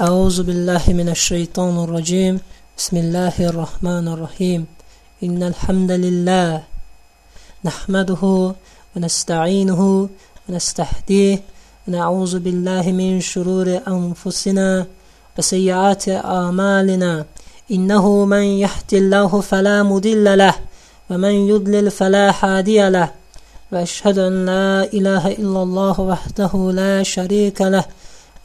أعوذ بالله من الشيطان الرجيم. بسم الله الرحمن الرحيم. إن الحمد لله نحمده ونستعينه ونستهديه ونعوذ بالله من شرور أنفسنا وسيئات أعمالنا. إنه من يهد الله فلا مضل له ومن يضلل فلا هادي له. وأشهد أن لا إله إلا الله وحده لا شريك له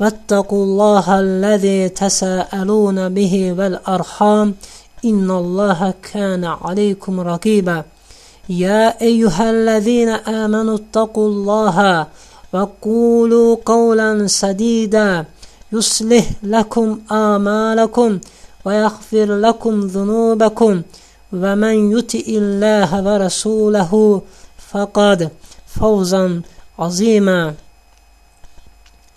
واتقوا الله الذي تساءلون به والأرحام إن الله كان عليكم رقيبا. يا أيها الذين آمنوا اتقوا الله وقولوا قولا سديدا. يصلح لكم آمالكم ويغفر لكم ذنوبكم. ومن يطع الله ورسوله فقد فوزا عظيما.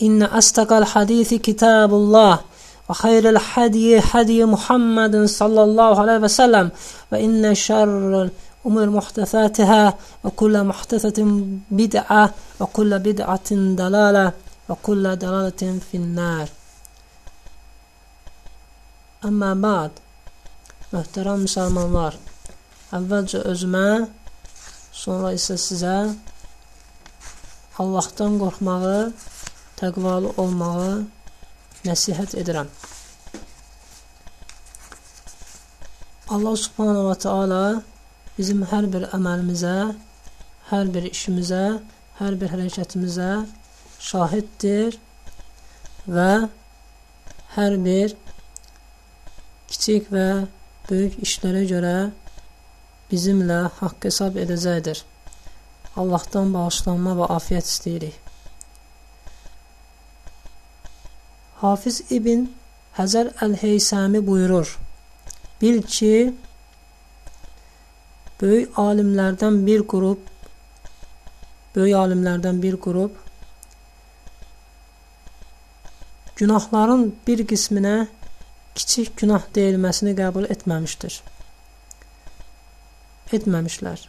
إن أصدق الحديث كتاب الله وخير الحدي حدي محمد صلى الله عليه وسلم وإن شر الأمور محدثاتها وكل محدثة بدعة وكل بدعة دلالة وكل دلالة في النار Əmmə ba'd Möhtərəm müsəlmanlar Əvvəlcə özümə Sonra isə sizə Allahdan qorxmağı Təqvalı olmağı Nəsihət edirəm Allah subhanahu wa ta'ala bizim hər bir əməlimizə, hər bir işimizə, hər bir hərəkətimizə şahiddir və hər bir kiçik və böyük işlərə görə bizimlə haqq hesab edəcəkdir. Allahdan bağışlanma və afiyət istəyirik. Hafiz İbn Həzər Əl-Heysəmi buyurur, Bil ki, böyük alimlərdən bir qrup böyük alimlərdən bir qrup günahların bir qisminə kiçik günah deyilməsini qəbul etməmişdir. Etməmişlər.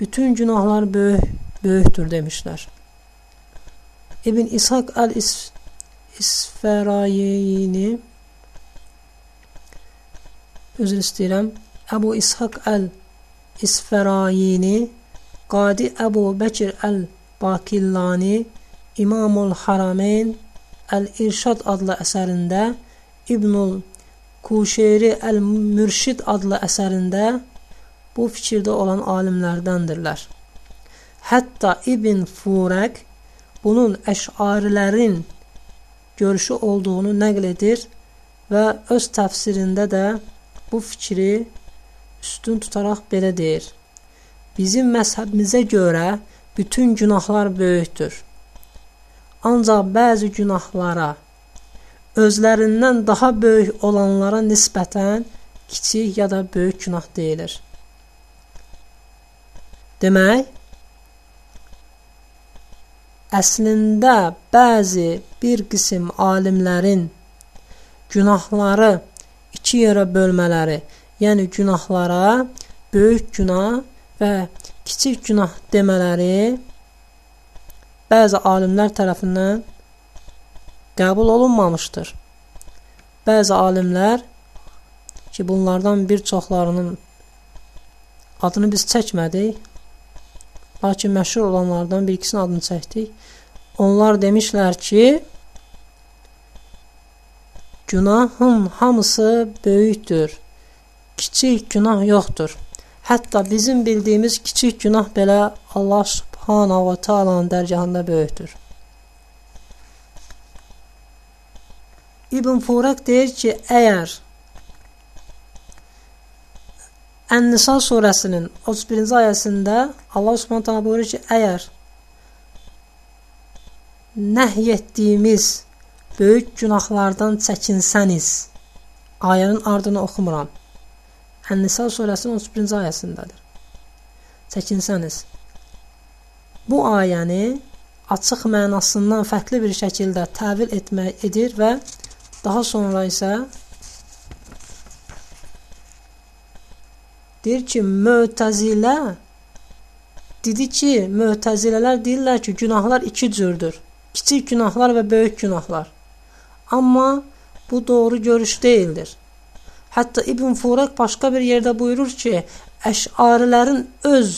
Bütün günahlar böyük, böyükdür demişlər. İbn İshaq əl-İsfərayini özür istəyirəm. Əbu İshaq əl-İsfərayini, Qadi Əbu Bəkir əl-Bakillani, İmamul Harameyn Əl-İrşad adlı əsərində, İbnul Kuşeyri Əl-Mürşid adlı əsərində bu fikirdə olan alimlərdəndirlər. Hətta İbn Furəq bunun əşarilərin görüşü olduğunu nəql edir və öz təfsirində də bu fikri üstün tutaraq belə deyir. Bizim məzhəbimizə görə bütün günahlar böyükdür. Ancaq bəzi günahlara özlərindən daha böyük olanlara nisbətən kiçik ya da böyük günah deyilir. Demək, əslində bəzi bir qism alimlərin günahları iki yerə bölmələri yəni günahlara böyük günah və kiçik günah demələri bəzi alimlər tərəfindən qəbul olunmamışdır. Bəzi alimlər ki, bunlardan bir çoxlarının adını biz çəkmədik, lakin məşhur olanlardan bir ikisinin adını çəkdik. Onlar demişlər ki, günahın hamısı böyükdür kiçik günah yoxdur. Hətta bizim bildiyimiz kiçik günah belə Allah subhanahu wa ta'alanın dərgahında böyükdür. İbn Furaq deyir ki, əgər Ən-Nisa surəsinin 31-ci ayəsində Allah Subhanahu taala buyurur ki, əgər nəhy etdiyimiz böyük günahlardan çəkinsəniz. Ayənin ardını oxumuram. Ən-Nisa surəsinin 31-ci ayəsindədir. Çəkinsəniz. Bu ayəni açıq mənasından fərqli bir şəkildə təvil etmək edir və daha sonra isə deyir ki, Mötəzilə dedi ki, Mötəzilələr deyirlər ki, günahlar iki cürdür. Kiçik günahlar və böyük günahlar. Amma bu doğru görüş deyildir. Hətta İbn Furaq başqa bir yerdə buyurur ki, əşarilərin öz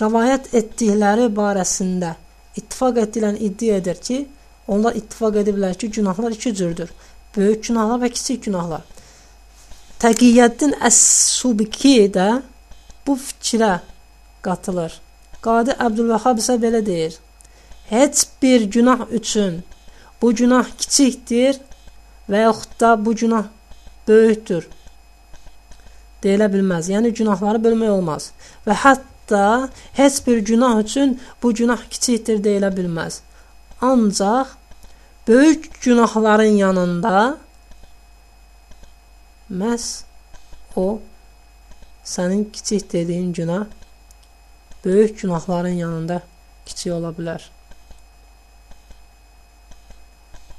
rəvayət etdikləri barəsində ittifaq edilən iddia edir ki, onlar ittifaq ediblər ki, günahlar iki cürdür. Böyük günahlar və kiçik günahlar. Təqiyyəddin Əs-Subki də bu fikrə qatılır. Qadi Əbdülvəhhab isə belə deyir: Heç bir günah üçün bu günah kiçikdir və yaxud da bu günah böyükdür deyilə bilməz. Yəni günahları bölmək olmaz. Və hətta heç bir günah üçün bu günah kiçikdir deyilə bilməz. Ancaq böyük günahların yanında məhz o sənin kiçik dediyin günah böyük günahların yanında kiçik ola bilər.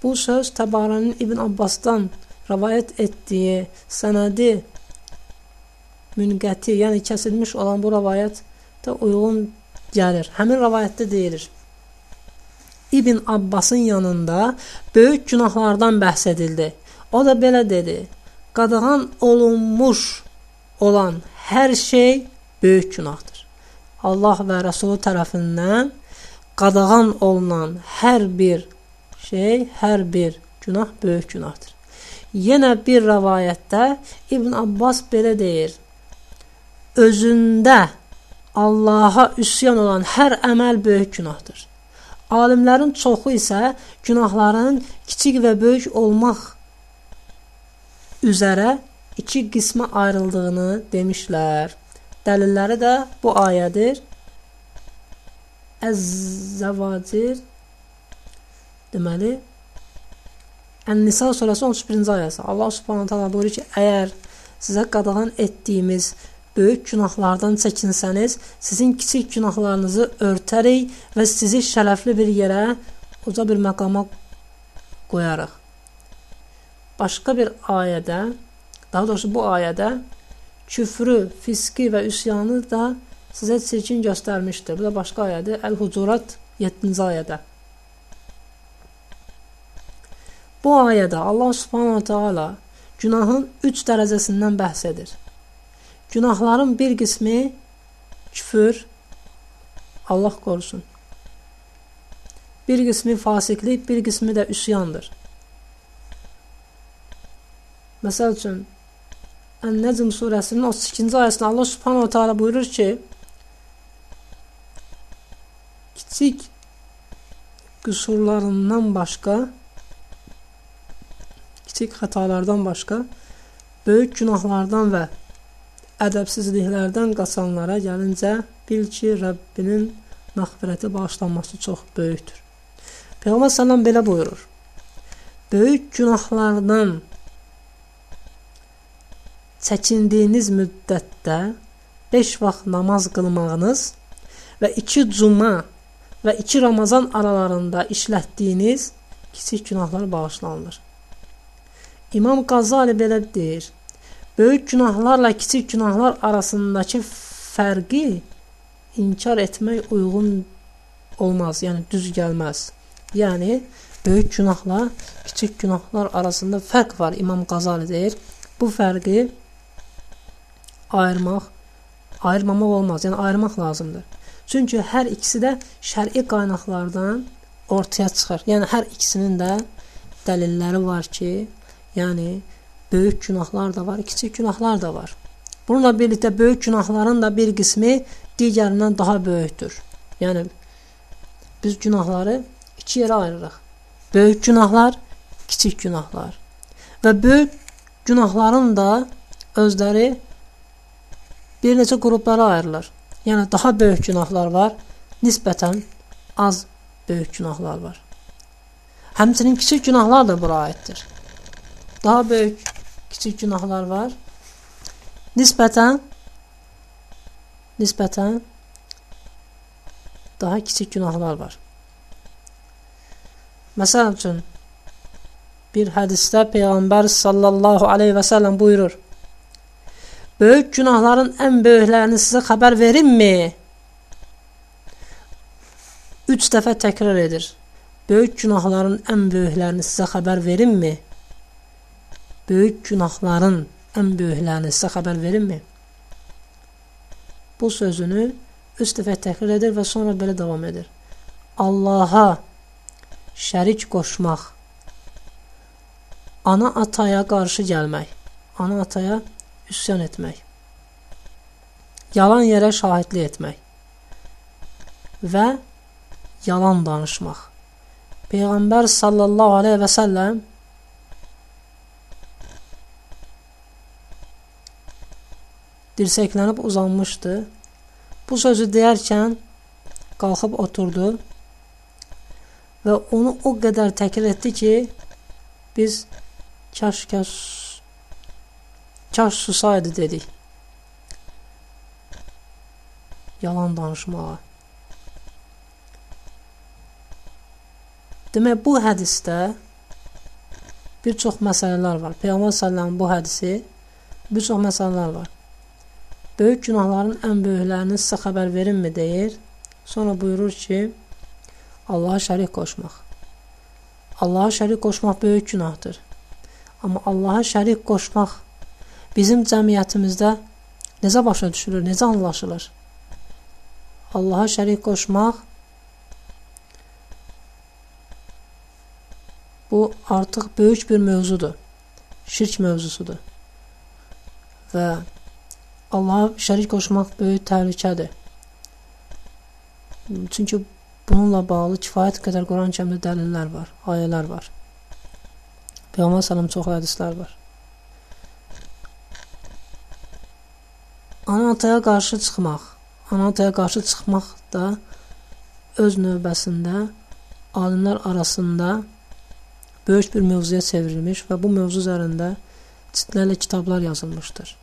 Bu söz Təbarənin İbn Abbasdan rəvayət etdiyi sənədi münqəti, yəni kəsilmiş olan bu rəvayət də uyğun gəlir. Həmin rəvayətdə deyilir. İbn Abbasın yanında böyük günahlardan bəhs edildi. O da belə dedi: Qadağan olunmuş olan hər şey böyük günahdır. Allah və Rəsulu tərəfindən qadağan olunan hər bir şey, hər bir günah böyük günahdır. Yenə bir rəvayətdə İbn Abbas belə deyir: Özündə Allaha üsyan olan hər əməl böyük günahdır. Alimlərin çoxu isə günahların kiçik və böyük olmaq üzərə iki qismə ayrıldığını demişlər. Dəlilləri də bu ayədir. Əz-Zəvacir deməli Ən-Nisa surəsi 31-ci ayəsi. Allah Subhanahu taala buyurur ki, əgər sizə qadağan etdiyimiz böyük günahlardan çəkinsəniz, sizin kiçik günahlarınızı örtərik və sizi şərəfli bir yerə, uca bir məqama qoyarıq. Başqa bir ayədə Daha doğrusu bu ayədə küfrü, fiski və üsyanı da sizə çirkin göstərmişdir. Bu da başqa ayədir. Əl-Hucurat 7-ci ayədə. Bu ayədə Allah Subhanahu taala günahın 3 dərəcəsindən bəhs edir. Günahların bir qismi küfür, Allah qorusun. Bir qismi fasiqlik, bir qismi də üsyandır. Məsəl üçün Ən-Nəcm surəsinin 32-ci ayəsində Allah Subhanahu taala buyurur ki: Kiçik qüsurlarından başqa kiçik xətalardan başqa böyük günahlardan və ədəbsizliklərdən qaçanlara gəlincə bil ki, Rəbbinin məğfirəti bağışlanması çox böyükdür. Peyğəmbər sallam belə buyurur. Böyük günahlardan çəkindiyiniz müddətdə 5 vaxt namaz qılmağınız və 2 cuma və 2 Ramazan aralarında işlətdiyiniz kiçik günahlar bağışlanılır. İmam Qazali belə deyir: Böyük günahlarla kiçik günahlar arasındakı fərqi inkar etmək uyğun olmaz, yəni düz gəlməz. Yəni böyük günahla kiçik günahlar arasında fərq var İmam Qazali deyir. Bu fərqi ayırmaq, ayırmamaq olmaz. Yəni ayırmaq lazımdır. Çünki hər ikisi də şər'i qaynaqlardan ortaya çıxır. Yəni hər ikisinin də dəlilləri var ki, yəni böyük günahlar da var, kiçik günahlar da var. Bununla birlikdə böyük günahların da bir qismi digərindən daha böyükdür. Yəni biz günahları iki yerə ayırırıq. Böyük günahlar, kiçik günahlar. Və böyük günahların da özləri bir neçə qruplara ayrılır. Yəni daha böyük günahlar var, nisbətən az böyük günahlar var. Həmçinin kiçik günahlar da bura aiddir. Daha böyük kiçik günahlar var. Nisbətən nisbətən daha kiçik günahlar var. Məsəl üçün bir hədisdə Peyğəmbər sallallahu aleyhi və səlləm buyurur: Böyük günahların ən böyüklərini sizə xəbər verimmi? 3 dəfə təkrar edir. Böyük günahların ən böyüklərini sizə xəbər verimmi? Böyük günahların ən böyüklərini sizə xəbər verimmi? Bu sözünü 3 dəfə təkrar edir və sonra belə davam edir. Allaha şərik qoşmaq, ana ataya qarşı gəlmək, ana ataya üsyan etmək, yalan yerə şahidlik etmək və yalan danışmaq. Peyğəmbər sallallahu aleyhi və səlləm dirsəklənib uzanmışdı. Bu sözü deyərkən qalxıb oturdu və onu o qədər təkrar etdi ki, biz kaş-kaş Kaş susaydı dedik. Yalan danışmağa. Demək, bu hədisdə bir çox məsələlər var. Peyğəmbər sallallahu bu hədisi bir çox məsələlər var. Böyük günahların ən böyüklərini sizə xəbər verinmi deyir. Sonra buyurur ki, Allaha şərik qoşmaq. Allaha şərik qoşmaq böyük günahdır. Amma Allaha şərik qoşmaq bizim cəmiyyətimizdə necə başa düşülür, necə anlaşılır? Allaha şərik qoşmaq bu artıq böyük bir mövzudur. Şirk mövzusudur. Və Allaha şərik qoşmaq böyük təhlükədir. Çünki bununla bağlı kifayət qədər Quran-Kərimdə dəlillər var, ayələr var. Peyğəmbər sallam çox hədislər var. Ana-ataya qarşı çıxmaq. Ana-ataya qarşı çıxmaq da öz növbəsində alimlər arasında böyük bir mövzuya çevrilmiş və bu mövzu üzərində ciddilərlə kitablar yazılmışdır.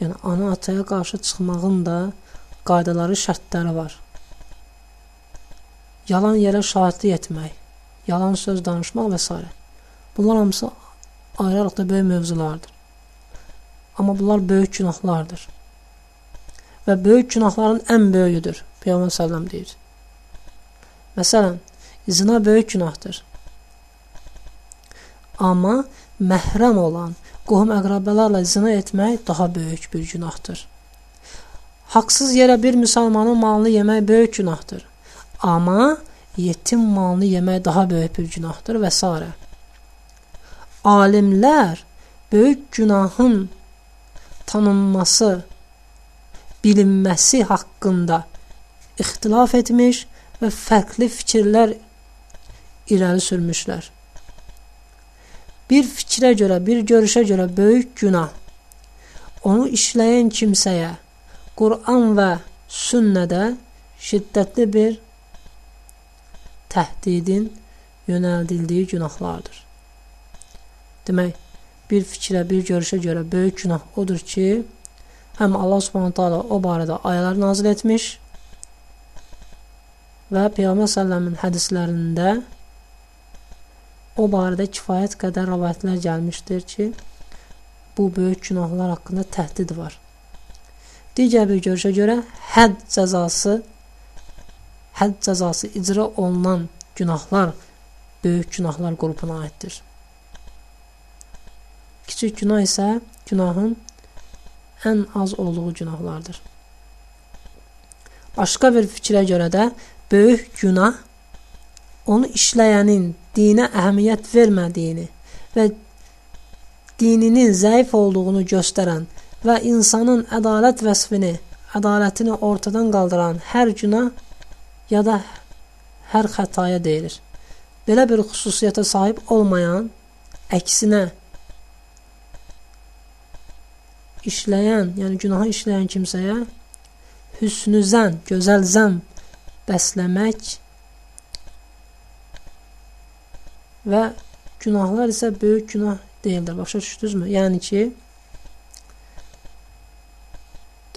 Yəni ana-ataya qarşı çıxmağın da qaydaları, şərtləri var. Yalan yerə şahidlik etmək, yalan söz danışmaq və s. Bunlar hamısı ayrı-ayrılıqda böyük mövzulardır. Amma bunlar böyük günahlardır. Və böyük günahların ən böyüyüdür. Peyğəmbər sallam deyir. Məsələn, zina böyük günahdır. Amma məhrəm olan qohum əqrabələrlə zina etmək daha böyük bir günahdır. Haqsız yerə bir müsəlmanın malını yemək böyük günahdır. Amma yetim malını yemək daha böyük bir günahdır və s. Alimlər böyük günahın tanınması, bilinməsi haqqında ixtilaf etmiş və fərqli fikirlər irəli sürmüşlər. Bir fikrə görə, bir görüşə görə böyük günah onu işləyən kimsəyə Quran və sünnədə şiddətli bir təhdidin yönəldildiyi günahlardır. Demək, bir fikrə, bir görüşə görə böyük günah odur ki, həm Allah Subhanahu taala o barədə ayələr nazil etmiş və Peyğəmbər sallallahu hədislərində o barədə kifayət qədər rivayətlər gəlmişdir ki, bu böyük günahlar haqqında təhdid var. Digər bir görüşə görə hədd cəzası hədd cəzası icra olunan günahlar böyük günahlar qrupuna aiddir. Kiçik günah isə günahın ən az olduğu günahlardır. Başqa bir fikrə görə də böyük günah onu işləyənin dinə əhəmiyyət vermədiyini və dininin zəif olduğunu göstərən və insanın ədalət vəsfini, ədalətini ortadan qaldıran hər günah ya da hər xətaya deyilir. Belə bir xüsusiyyətə sahib olmayan, əksinə işləyən, yəni günahı işləyən kimsəyə hüsnü zən, gözəl zən bəsləmək və günahlar isə böyük günah deyildir. Başa düşdünüzmü? Yəni ki,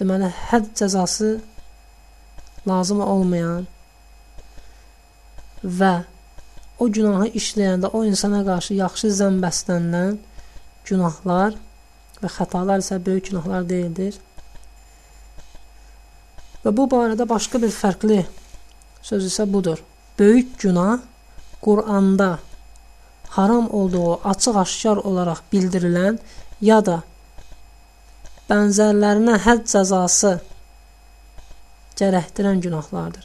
deməli, hədd cəzası lazım olmayan və o günahı işləyəndə o insana qarşı yaxşı zənn bəslənilən günahlar və xətalar isə böyük günahlar deyildir. Və bu barədə başqa bir fərqli söz isə budur. Böyük günah Quranda haram olduğu açıq-aşkar olaraq bildirilən ya da bənzərlərinə hədd cəzası gərəkdirən günahlardır.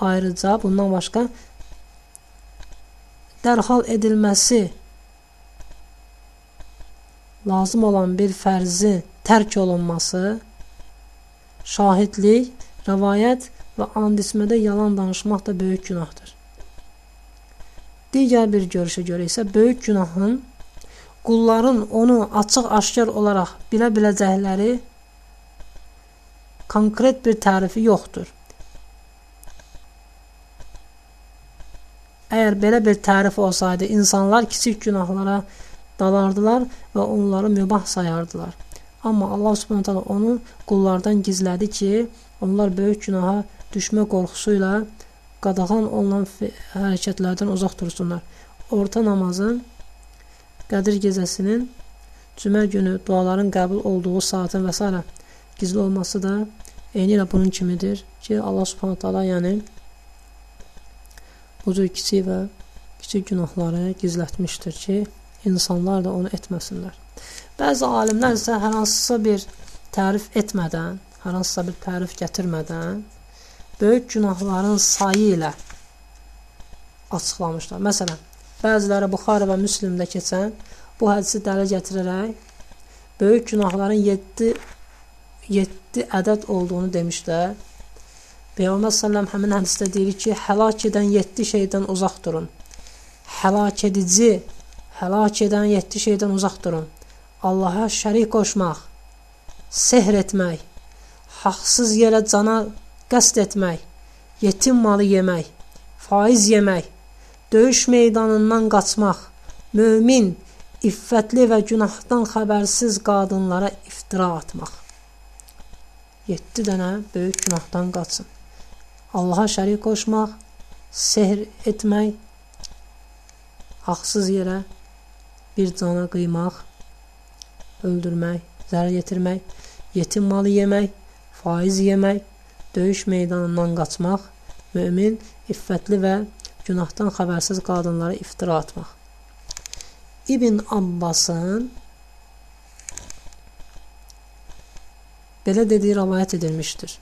Ayrıca bundan başqa dərhal edilməsi lazım olan bir fərzi tərk olunması, şahidlik, rəvayət və andismədə yalan danışmaq da böyük günahdır. Digər bir görüşə görə isə böyük günahın qulların onu açıq-aşkar olaraq bilə biləcəkləri konkret bir tərifi yoxdur. Əgər belə bir tərif olsaydı, insanlar kiçik günahlara dalardılar və onları mübah sayardılar. Amma Allah Subhanahu taala onu qullardan gizlədi ki, onlar böyük günaha düşmə qorxusu ilə qadağan olunan hərəkətlərdən uzaq dursunlar. Orta namazın Qədir gecəsinin cümə günü duaların qəbul olduğu saatın və s. gizli olması da eyni ilə bunun kimidir ki, Allah Subhanahu taala yəni bu cür kiçik və kiçik günahları gizlətmişdir ki, insanlar da onu etməsinlər. Bəzi alimlər isə hər hansısa bir tərif etmədən, hər hansısa bir tərif gətirmədən böyük günahların sayı ilə açıqlamışlar. Məsələn, bəziləri Buxarə və Müslimdə keçən bu hədisi dələ gətirərək böyük günahların 7 7 ədəd olduğunu demişlər. Peyğəmbər sallam həmin hədisdə deyir ki, həlak edən 7 şeydən uzaq durun. Həlak edici, həlak edən 7 şeydən uzaq durun. Allaha şərik qoşmaq, sehr etmək, haqsız yerə cana qəsd etmək, yetim malı yemək, faiz yemək, döyüş meydanından qaçmaq, mömin, iffətli və günahdan xəbərsiz qadınlara iftira atmaq. 7 dənə böyük günahdan qaçın. Allaha şərik qoşmaq, sehr etmək, haqsız yerə bir cana qıymaq, öldürmək, zərər yetirmək, yetim malı yemək, faiz yemək, döyüş meydanından qaçmaq, mömin, iffətli və günahdan xəbərsiz qadınlara iftira atmaq. İbn Abbasın belə dediyi rəvayət edilmişdir.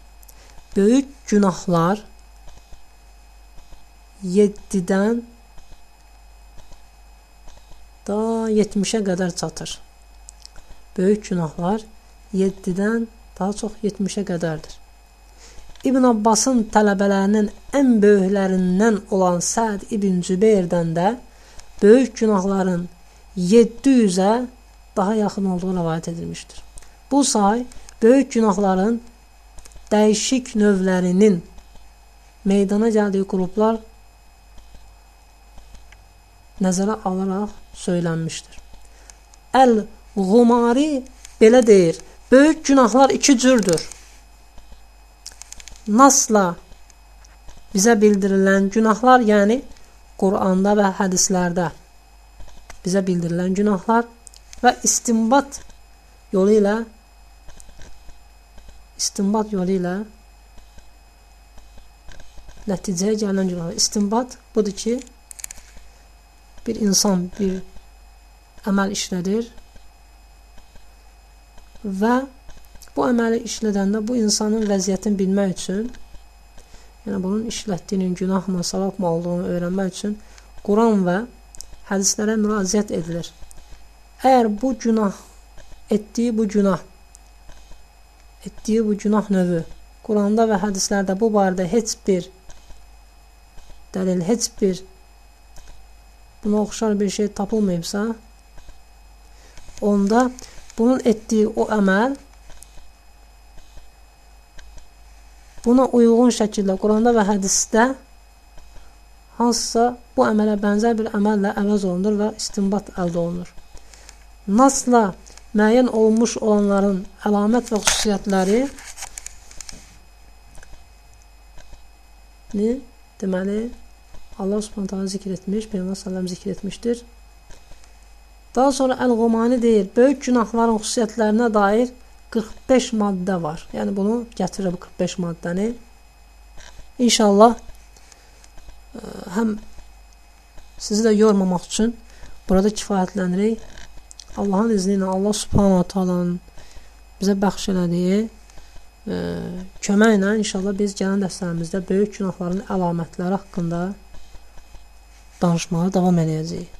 Böyük günahlar 7-dən da 70-ə qədər çatır. Böyük günahlar 7-dən daha çox 70-ə qədərdir. İbn Abbasın tələbələrinin ən böyüklərindən olan Səd ibn Cübeyrdən də böyük günahların 700-ə daha yaxın olduğu rivayet edilmişdir. Bu say böyük günahların dəyişik növlərinin meydana gəldiyi qruplar nəzərə alaraq söylənmişdir. Əl-Ğumari belə deyir, böyük günahlar iki cürdür. Nasla bizə bildirilən günahlar, yəni Quranda və hədislərdə bizə bildirilən günahlar və istinbat yolu ilə istinbat yolu ilə nəticəyə gələn günah. İstinbat budur ki, bir insan bir əməl işlədir və bu əməli işlədəndə bu insanın vəziyyətini bilmək üçün, yəni bunun işlətdiyinin günahmı, savabmı olduğunu öyrənmək üçün Quran və hədislərə müraciət edilir. Əgər bu günah etdiyi bu günah etdiyi bu günah növü Quranda və hədislərdə bu barədə heç bir dəlil, heç bir buna oxşar bir şey tapılmayıbsa, onda bunun etdiyi o əməl buna uyğun şəkildə Quranda və hədisdə hansısa bu əmələ bənzər bir əməllə əvəz olunur və istinbat əldə olunur. Nasla müəyyən olunmuş olanların əlamət və xüsusiyyətləri deməli Allah Subhanahu taala zikr etmiş, Peyğəmbər sallallahu zikr etmişdir. Daha sonra Əl-Qumani deyir, böyük günahların xüsusiyyətlərinə dair 45 maddə var. Yəni bunu gətirir bu 45 maddəni. İnşallah ə, e, həm sizi də yormamaq üçün burada kifayətlənirik. Allahın izni ilə Allah Subhanahu taalanın bizə bəxş elədiyi ə, e, köməklə inşallah biz gələn dərslərimizdə böyük günahların əlamətləri haqqında danışmağa davam edəcəyik.